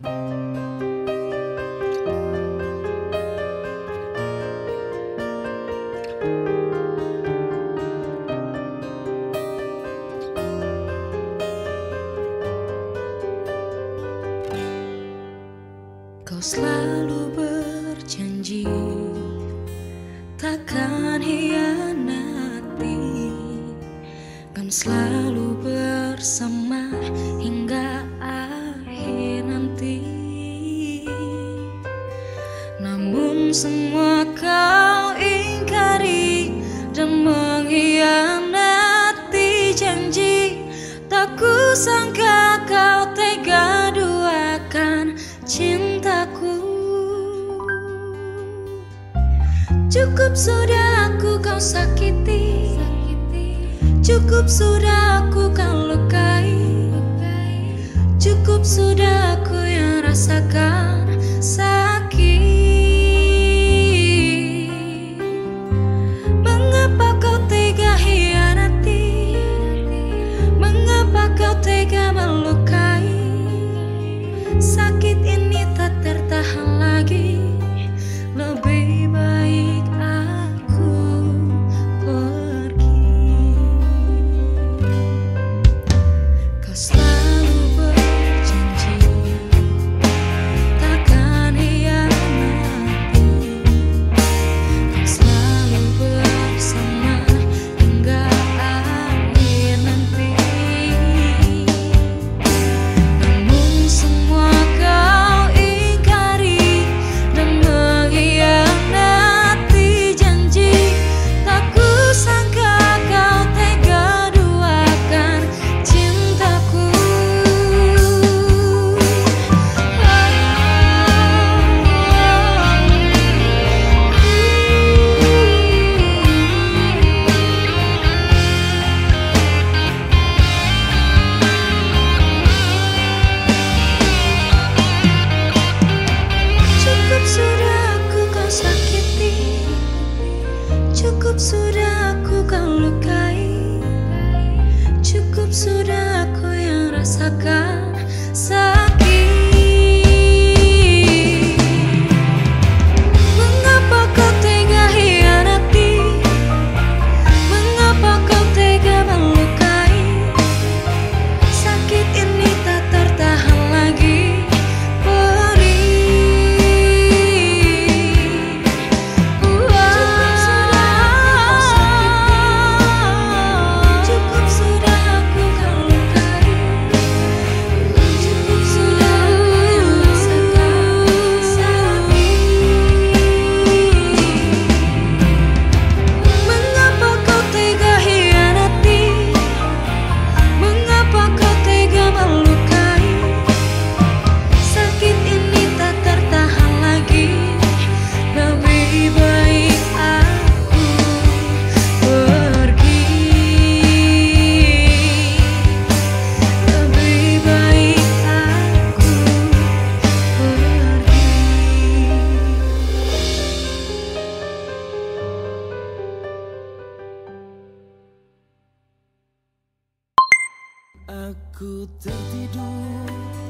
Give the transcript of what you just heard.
Kau selalu berjanji takkan hianati. Kan selalu bersama Semua kau ingkari dan mengkhianati janji. Tak kusangka kau tega duakan cintaku. Cukup sudah aku kau sakiti, Cukup sudah aku kau lukai. Cukup sudah aku yang rasakan sakit Cukup sudah aku kau lukai. Cukup sudah aku yang rasakan. Aku tertidur.